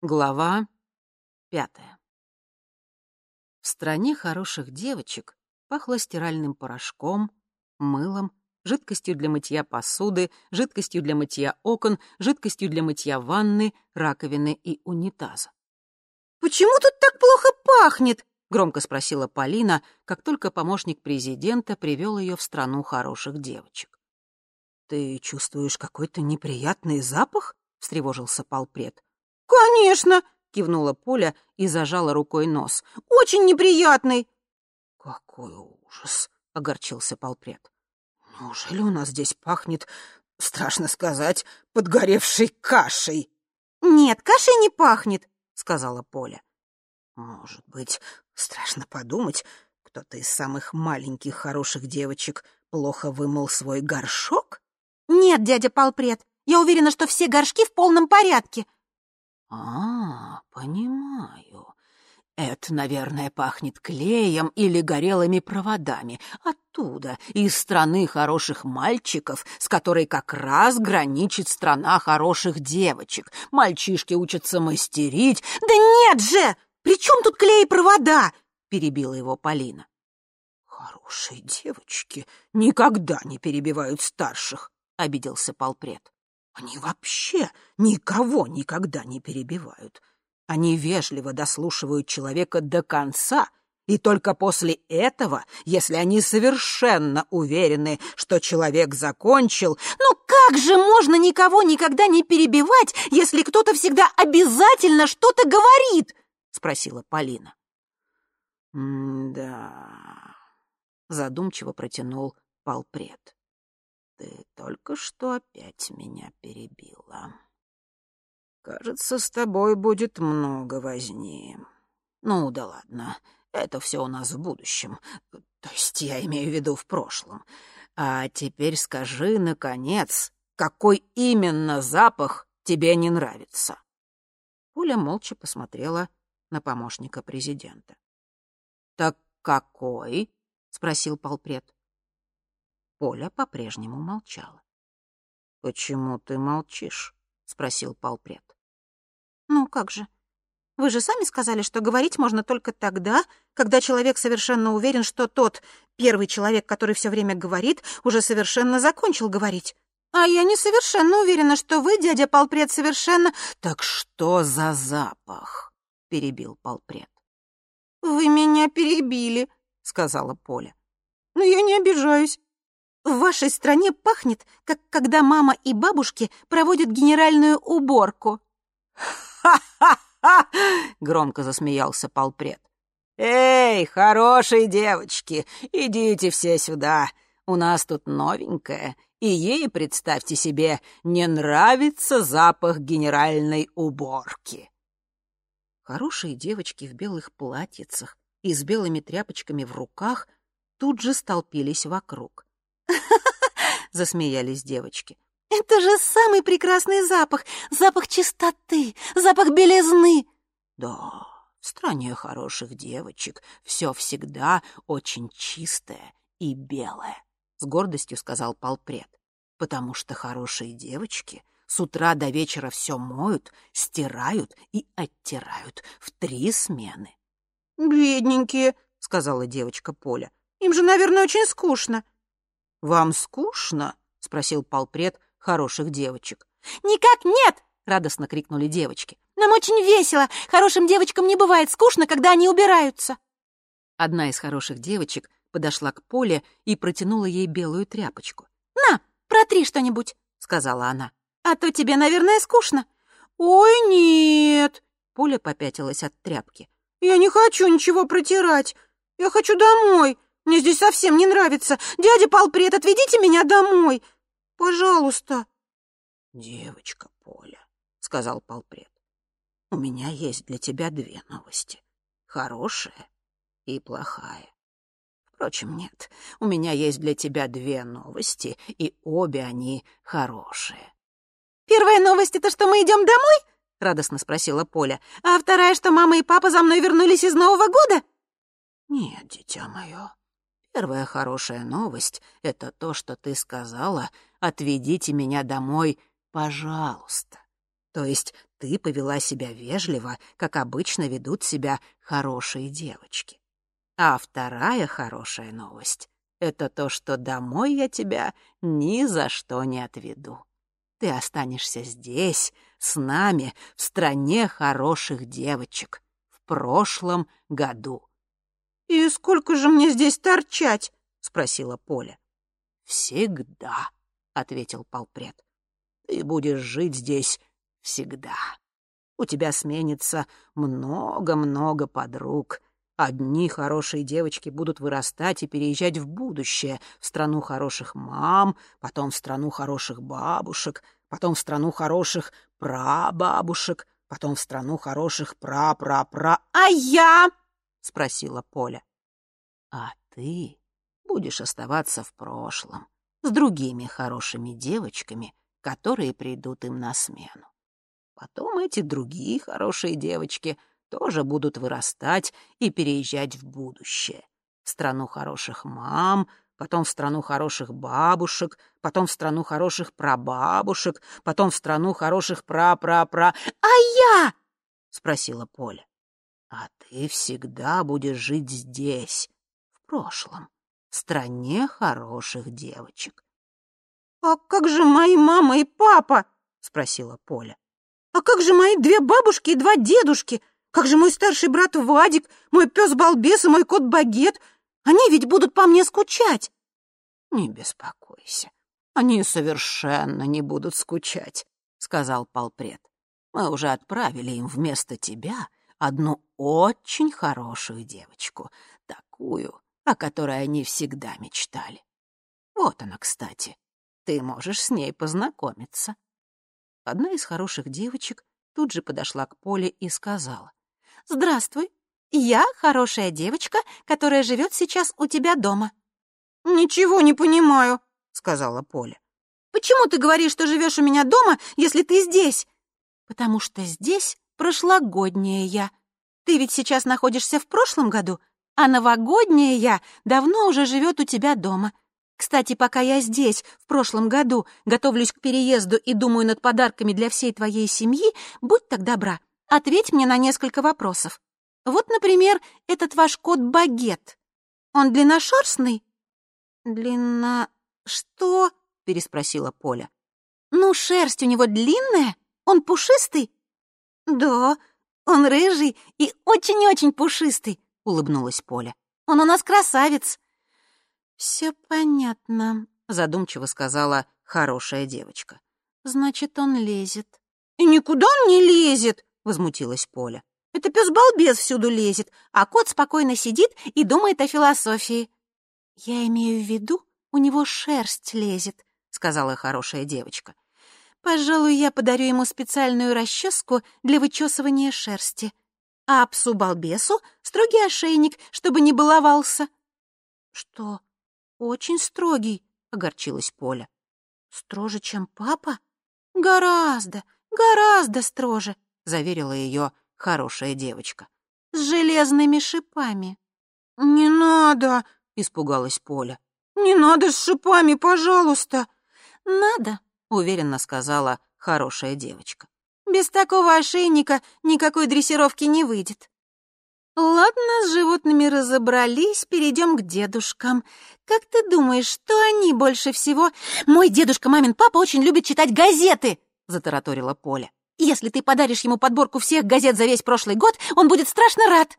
Глава пятая. В стране хороших девочек пахло стиральным порошком, мылом, жидкостью для мытья посуды, жидкостью для мытья окон, жидкостью для мытья ванны, раковины и унитаза. «Почему тут так плохо пахнет?» — громко спросила Полина, как только помощник президента привел ее в страну хороших девочек. «Ты чувствуешь какой-то неприятный запах?» — встревожился полпред. «Конечно!» — кивнула Поля и зажала рукой нос. «Очень неприятный!» «Какой ужас!» — огорчился полпред. «Неужели у нас здесь пахнет, страшно сказать, подгоревшей кашей?» «Нет, кашей не пахнет», — сказала Поля. «Может быть, страшно подумать, кто-то из самых маленьких хороших девочек плохо вымыл свой горшок?» «Нет, дядя полпред, я уверена, что все горшки в полном порядке», «А, понимаю. Это, наверное, пахнет клеем или горелыми проводами. Оттуда, из страны хороших мальчиков, с которой как раз граничит страна хороших девочек. Мальчишки учатся мастерить. Да нет же! При чем тут клей и провода?» — перебила его Полина. «Хорошие девочки никогда не перебивают старших», — обиделся полпред. Они вообще никого никогда не перебивают. Они вежливо дослушивают человека до конца, и только после этого, если они совершенно уверены, что человек закончил... «Ну как же можно никого никогда не перебивать, если кто-то всегда обязательно что-то говорит?» — спросила Полина. «Да...» — задумчиво протянул полпред. Ты только что опять меня перебила. Кажется, с тобой будет много возни. Ну да ладно, это все у нас в будущем. То есть я имею в виду в прошлом. А теперь скажи, наконец, какой именно запах тебе не нравится?» Пуля молча посмотрела на помощника президента. «Так какой?» — спросил полпред. Поля по-прежнему молчала. «Почему ты молчишь?» — спросил полпред. «Ну как же? Вы же сами сказали, что говорить можно только тогда, когда человек совершенно уверен, что тот первый человек, который все время говорит, уже совершенно закончил говорить. А я не совершенно уверена, что вы, дядя полпред, совершенно...» «Так что за запах?» — перебил полпред. «Вы меня перебили», — сказала Поля. «Но я не обижаюсь. В вашей стране пахнет, как когда мама и бабушки проводят генеральную уборку». «Ха-ха-ха!» — громко засмеялся полпред. «Эй, хорошие девочки, идите все сюда. У нас тут новенькая, и ей, представьте себе, не нравится запах генеральной уборки». Хорошие девочки в белых платьицах и с белыми тряпочками в руках тут же столпились вокруг. Засмеялись девочки. «Это же самый прекрасный запах! Запах чистоты, запах белизны!» «Да, в стране хороших девочек все всегда очень чистое и белое», — с гордостью сказал полпред. «Потому что хорошие девочки с утра до вечера все моют, стирают и оттирают в три смены». «Бедненькие», — сказала девочка Поля. «Им же, наверное, очень скучно». «Вам скучно?» — спросил полпред хороших девочек. «Никак нет!» — радостно крикнули девочки. «Нам очень весело! Хорошим девочкам не бывает скучно, когда они убираются!» Одна из хороших девочек подошла к Поле и протянула ей белую тряпочку. «На, протри что-нибудь!» — сказала она. «А то тебе, наверное, скучно!» «Ой, нет!» — Поля попятилась от тряпки. «Я не хочу ничего протирать! Я хочу домой!» Мне здесь совсем не нравится. Дядя Полпред, отведите меня домой. Пожалуйста. Девочка Поля, сказал Полпред, у меня есть для тебя две новости. Хорошая и плохая. Впрочем, нет, у меня есть для тебя две новости, и обе они хорошие. Первая новость — это что мы идем домой? — радостно спросила Поля. «А вторая, что мама и папа за мной вернулись из Нового года?» «Нет, дитя мое, Первая хорошая новость — это то, что ты сказала «отведите меня домой, пожалуйста». То есть ты повела себя вежливо, как обычно ведут себя хорошие девочки. А вторая хорошая новость — это то, что домой я тебя ни за что не отведу. Ты останешься здесь, с нами, в стране хороших девочек, в прошлом году. «И сколько же мне здесь торчать?» — спросила Поля. «Всегда», — ответил полпред. «Ты будешь жить здесь всегда. У тебя сменится много-много подруг. Одни хорошие девочки будут вырастать и переезжать в будущее, в страну хороших мам, потом в страну хороших бабушек, потом в страну хороших прабабушек, потом в страну хороших пра-пра-пра... «А я?» — спросила Поля. «А ты будешь оставаться в прошлом с другими хорошими девочками, которые придут им на смену. Потом эти другие хорошие девочки тоже будут вырастать и переезжать в будущее. В страну хороших мам, потом в страну хороших бабушек, потом в страну хороших прабабушек, потом в страну хороших пра-пра-пра... «А я?» — спросила Поля. «А ты всегда будешь жить здесь, в прошлом, в стране хороших девочек». «А как же мои мама и папа?» — спросила Поля. А как же мои две бабушки и два дедушки? Как же мой старший брат Вадик, мой пес-балбес и мой кот-багет? Они ведь будут по мне скучать. Не беспокойся, они совершенно не будут скучать, сказал полпред. Мы уже отправили им вместо тебя одну очень хорошую девочку, такую, о которой они всегда мечтали. Вот она, кстати. Ты можешь с ней познакомиться. Одна из хороших девочек тут же подошла к Поле и сказала. «Здравствуй, я хорошая девочка, которая живет сейчас у тебя дома». «Ничего не понимаю», — сказала Поля. «Почему ты говоришь, что живешь у меня дома, если ты здесь?» «Потому что здесь прошлогодняя я. Ты ведь сейчас находишься в прошлом году, а новогодняя я давно уже живет у тебя дома. Кстати, пока я здесь, в прошлом году, готовлюсь к переезду и думаю над подарками для всей твоей семьи, будь так добра, ответь мне на несколько вопросов. Вот, например, этот ваш кот-багет. Он длинношерстный?» «Длинно... что?» — переспросила Поля. «Ну, шерсть у него длинная? Он пушистый?» «Да, он рыжий и очень-очень пушистый», — улыбнулась Поля. «Он у нас красавец». «Все понятно», — задумчиво сказала хорошая девочка. «Значит, он лезет». «И никуда он не лезет!» — возмутилась Поля. «Это пес-балбес всюду лезет, а кот спокойно сидит и думает о философии». «Я имею в виду, у него шерсть лезет», — сказала хорошая девочка. «Пожалуй, я подарю ему специальную расческу для вычесывания шерсти, а псу-балбесу строгий ошейник, чтобы не баловался». «Что, очень строгий», — огорчилась Поля. «Строже, чем папа?» «Гораздо, гораздо строже», — заверила ее хорошая девочка. «С железными шипами». «Не надо», — испугалась Поля. «Не надо с шипами, пожалуйста». «Надо», — уверенно сказала хорошая девочка. «Без такого ошейника никакой дрессировки не выйдет». Ладно, с животными разобрались, перейдем к дедушкам. Как ты думаешь, что они больше всего... Мой дедушка, мамин папа, очень любит читать газеты, затараторила Поля. Если ты подаришь ему подборку всех газет за весь прошлый год, он будет страшно рад.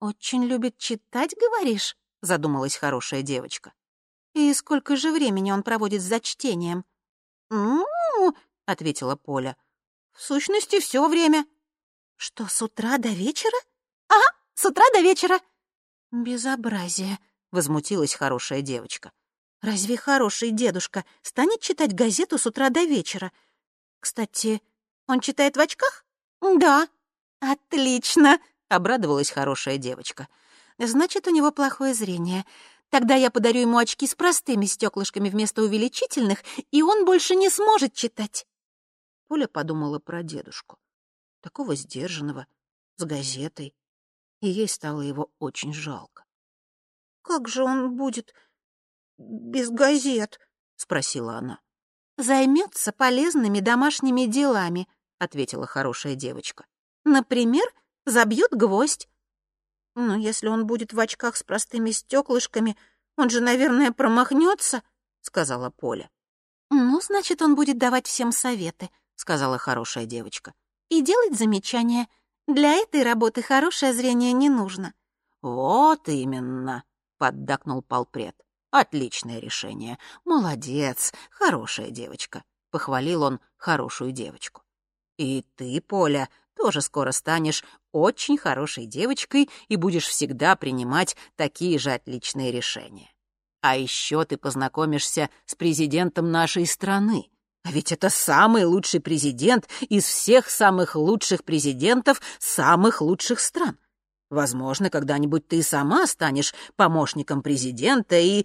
Очень любит читать, говоришь? задумалась хорошая девочка. И сколько же времени он проводит за чтением? Ну, ответила Поля. В сущности, все время. Что, с утра до вечера? Ага, с утра до вечера. Безобразие, возмутилась хорошая девочка. Разве хороший дедушка станет читать газету с утра до вечера? Кстати, он читает в очках? Да. Отлично, обрадовалась хорошая девочка. Значит, у него плохое зрение. Тогда я подарю ему очки с простыми стеклышками вместо увеличительных, и он больше не сможет читать. Поля подумала про дедушку. Такого сдержанного, с газетой и ей стало его очень жалко. «Как же он будет без газет?» — спросила она. «Займется полезными домашними делами», — ответила хорошая девочка. «Например, забьют гвоздь». «Ну, если он будет в очках с простыми стеклышками, он же, наверное, промахнется», — сказала Поля. «Ну, значит, он будет давать всем советы», — сказала хорошая девочка. «И делать замечания. Для этой работы хорошее зрение не нужно». «Вот именно», — поддакнул полпред. «Отличное решение. Молодец, хорошая девочка», — похвалил он хорошую девочку. «И ты, Поля, тоже скоро станешь очень хорошей девочкой и будешь всегда принимать такие же отличные решения. А еще ты познакомишься с президентом нашей страны. А ведь это самый лучший президент из всех самых лучших президентов самых лучших стран. Возможно, когда-нибудь ты сама станешь помощником президента и...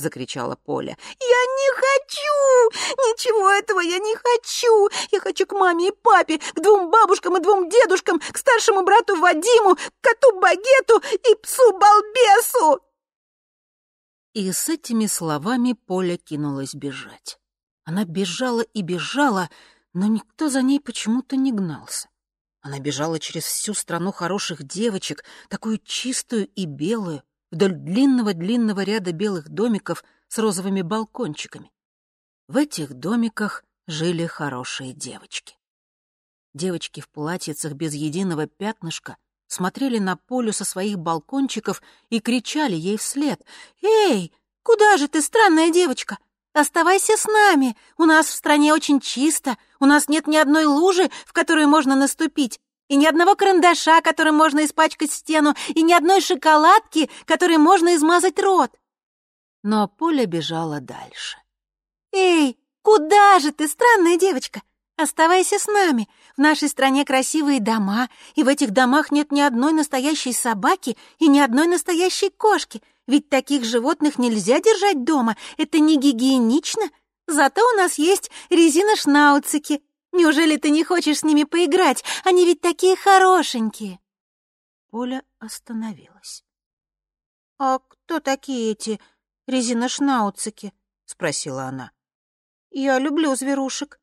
Закричала Поля. «Я не хочу! Ничего этого я не хочу! Я хочу к маме и папе, к двум бабушкам и двум дедушкам, к старшему брату Вадиму, к коту Багету и псу-балбесу!» И с этими словами Поля кинулась бежать. Она бежала и бежала, но никто за ней почему-то не гнался. Она бежала через всю страну хороших девочек, такую чистую и белую, вдоль длинного-длинного ряда белых домиков с розовыми балкончиками. В этих домиках жили хорошие девочки. Девочки в платьицах без единого пятнышка смотрели на Полю со своих балкончиков и кричали ей вслед. «Эй, куда же ты, странная девочка? Оставайся с нами. У нас в стране очень чисто. У нас нет ни одной лужи, в которую можно наступить, и ни одного карандаша, которым можно испачкать стену, и ни одной шоколадки, которой можно измазать рот. Но Поля бежала дальше. «Эй, куда же ты, странная девочка? Оставайся с нами. В нашей стране красивые дома, и в этих домах нет ни одной настоящей собаки и ни одной настоящей кошки. Ведь таких животных нельзя держать дома, это не гигиенично. Зато у нас есть резина-шнауцики. Неужели ты не хочешь с ними поиграть? Они ведь такие хорошенькие. Поля остановилась. «А кто такие эти резина-шнауцики?» — спросила она. «Я люблю зверушек».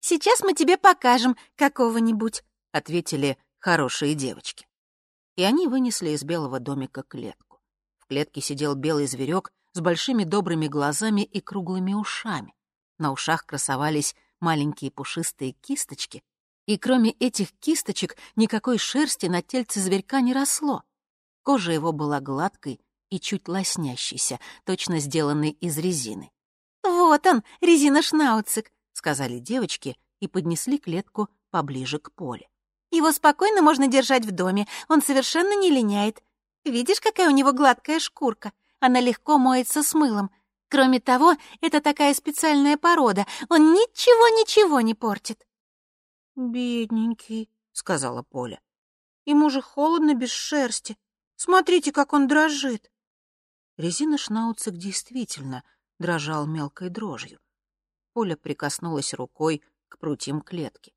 «Сейчас мы тебе покажем какого-нибудь», — ответили хорошие девочки. И они вынесли из белого домика клетку. В клетке сидел белый зверек с большими добрыми глазами и круглыми ушами. На ушах красовались маленькие пушистые кисточки, и кроме этих кисточек никакой шерсти на тельце зверька не росло. Кожа его была гладкой и чуть лоснящейся, точно сделанной из резины. «Вот он, резина-шнауцик», — сказали девочки и поднесли клетку поближе к поле. «Его спокойно можно держать в доме, он совершенно не линяет. Видишь, какая у него гладкая шкурка? Она легко моется с мылом. Кроме того, это такая специальная порода. Он ничего-ничего не портит. «Бедненький», — сказала Поля. «Ему же холодно без шерсти. Смотрите, как он дрожит». Резина Шнауцик действительно дрожал мелкой дрожью. Поля прикоснулась рукой к прутьям клетки.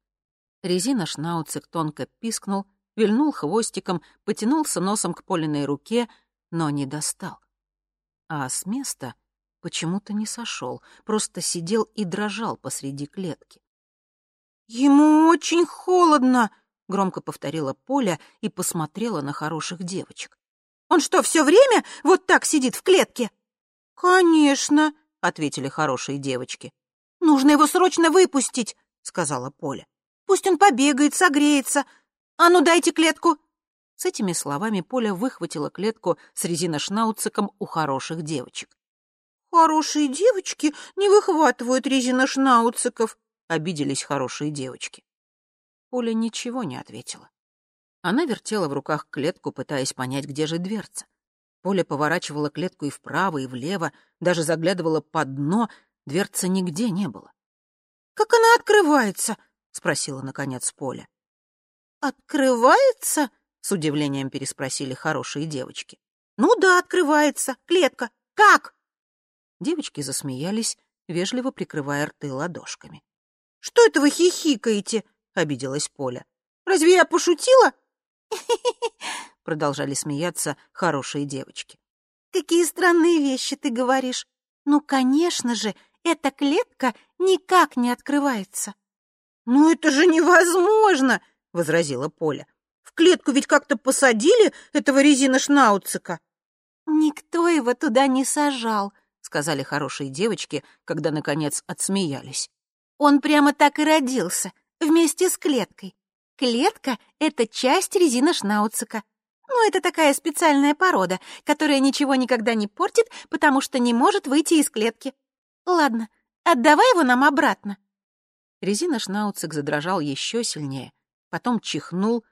Резина Шнауцик тонко пискнул вильнул хвостиком, потянулся носом к Полиной руке, но не достал. А с места почему-то не сошел, просто сидел и дрожал посреди клетки. «Ему очень холодно!» — громко повторила Поля и посмотрела на хороших девочек. «Он что, все время вот так сидит в клетке?» «Конечно», — ответили хорошие девочки. «Нужно его срочно выпустить», — сказала Поля. «Пусть он побегает, согреется, «А ну, дайте клетку!» С этими словами Поля выхватила клетку с резиношнауциком у хороших девочек. «Хорошие девочки не выхватывают резиношнауциков», — обиделись хорошие девочки. Поля ничего не ответила. Она вертела в руках клетку, пытаясь понять, где же дверца. Поля поворачивала клетку и вправо, и влево, даже заглядывала под дно, дверца нигде не было. «Как она открывается?» — спросила, наконец, Поля. «Открывается?» — с удивлением переспросили хорошие девочки. «Ну да, открывается. Клетка. Как?» Девочки засмеялись, вежливо прикрывая рты ладошками. «Что это вы хихикаете?» — обиделась Поля. «Разве я пошутила?» продолжали смеяться хорошие девочки. «Какие странные вещи ты говоришь. Ну, конечно же, эта клетка никак не открывается». «Ну это же невозможно!» — возразила Поля. «В клетку ведь как-то посадили этого резина Шнауцика». «Никто его туда не сажал», — сказали хорошие девочки, когда, наконец, отсмеялись. «Он прямо так и родился, вместе с клеткой. Клетка — это часть резина Шнауцика. Ну, это такая специальная порода, которая ничего никогда не портит, потому что не может выйти из клетки. Ладно, отдавай его нам обратно. Резина Шнауцик задрожал еще сильнее, потом чихнул,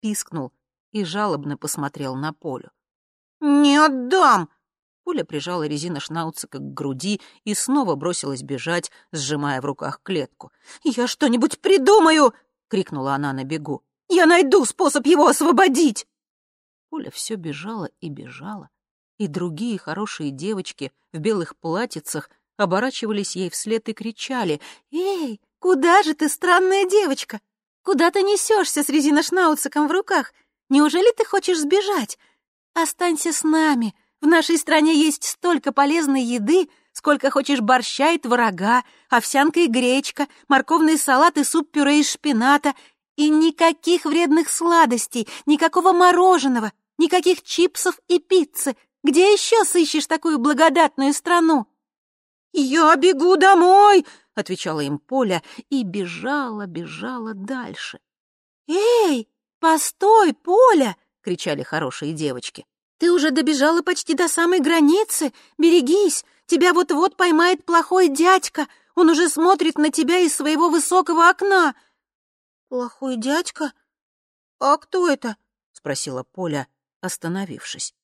пискнул и жалобно посмотрел на Полю. «Не отдам!» Пуля прижала резина Шнауцика к груди и снова бросилась бежать, сжимая в руках клетку. «Я что-нибудь придумаю!» — крикнула она на бегу. «Я найду способ его освободить!» Поля все бежала и бежала, и другие хорошие девочки в белых платьицах оборачивались ей вслед и кричали «Эй, куда же ты, странная девочка? Куда ты несешься с резиношнауциком в руках? Неужели ты хочешь сбежать? Останься с нами. В нашей стране есть столько полезной еды, сколько хочешь борща и творога, овсянка и гречка, морковный салат и суп-пюре из шпината, и никаких вредных сладостей, никакого мороженого, никаких чипсов и пиццы. Где еще сыщешь такую благодатную страну?» «Я бегу домой!» — отвечала им Поля и бежала, бежала дальше. «Эй, постой, Поля!» — кричали хорошие девочки. «Ты уже добежала почти до самой границы. Берегись, тебя вот-вот поймает плохой дядька. Он уже смотрит на тебя из своего высокого окна». «Плохой дядька? А кто это?» — спросила Поля, остановившись.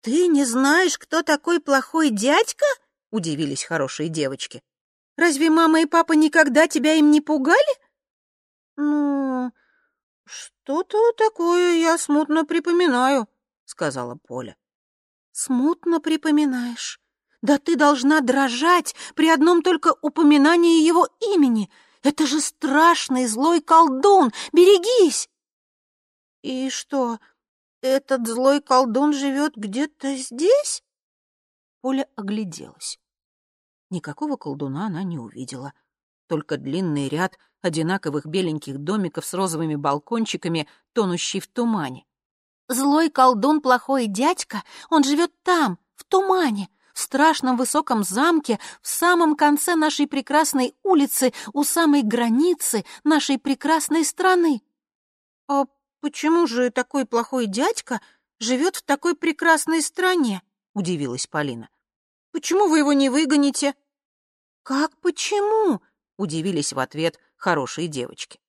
«Ты не знаешь, кто такой плохой дядька?» — удивились хорошие девочки. «Разве мама и папа никогда тебя им не пугали?» «Ну, что-то такое я смутно припоминаю», — сказала Поля. «Смутно припоминаешь? Да ты должна дрожать при одном только упоминании его имени. Это же страшный злой колдун! Берегись!» «И что, этот злой колдун живет где-то здесь?» Поля огляделась. Никакого колдуна она не увидела. Только длинный ряд одинаковых беленьких домиков с розовыми балкончиками, тонущий в тумане. «Злой колдун плохой дядька, он живет там, в тумане, в страшном высоком замке, в самом конце нашей прекрасной улицы, у самой границы нашей прекрасной страны». «А «Почему же такой плохой дядька живет в такой прекрасной стране?» — удивилась Полина. «Почему вы его не выгоните?» «Как почему?» — удивились в ответ хорошие девочки.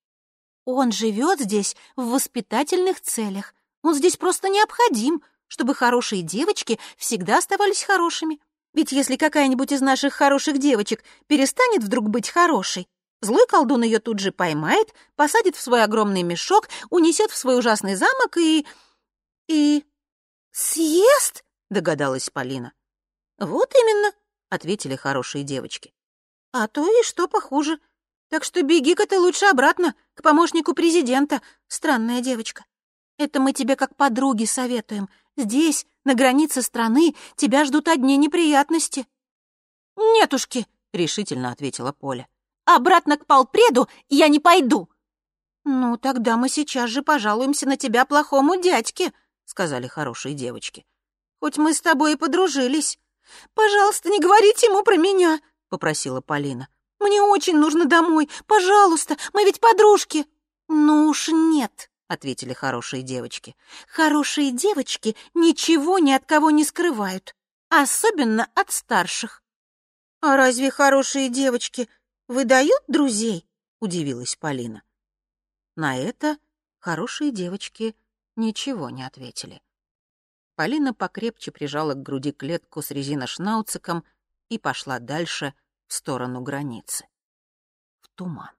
«Он живет здесь в воспитательных целях. Он здесь просто необходим, чтобы хорошие девочки всегда оставались хорошими. Ведь если какая-нибудь из наших хороших девочек перестанет вдруг быть хорошей, Злой колдун ее тут же поймает, посадит в свой огромный мешок, унесет в свой ужасный замок и... и... съест? Догадалась Полина. Вот именно, ответили хорошие девочки. А то и что похуже. Так что беги-ка ты лучше обратно, к помощнику президента, странная девочка. Это мы тебе как подруги советуем. Здесь, на границе страны, тебя ждут одни неприятности. «Нетушки», — решительно ответила Поля. Обратно к полпреду я не пойду». «Ну, тогда мы сейчас же пожалуемся на тебя плохому дядьке», — сказали хорошие девочки. «Хоть мы с тобой и подружились». «Пожалуйста, не говорите ему про меня», — попросила Полина. «Мне очень нужно домой. Пожалуйста, мы ведь подружки». «Ну уж нет», — ответили хорошие девочки. «Хорошие девочки ничего ни от кого не скрывают, особенно от старших». «А разве хорошие девочки выдают друзей?» — удивилась Полина. На это хорошие девочки ничего не ответили. Полина покрепче прижала к груди клетку с резиношнауциком и пошла дальше в сторону границы. В туман.